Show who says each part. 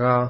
Speaker 1: Ra.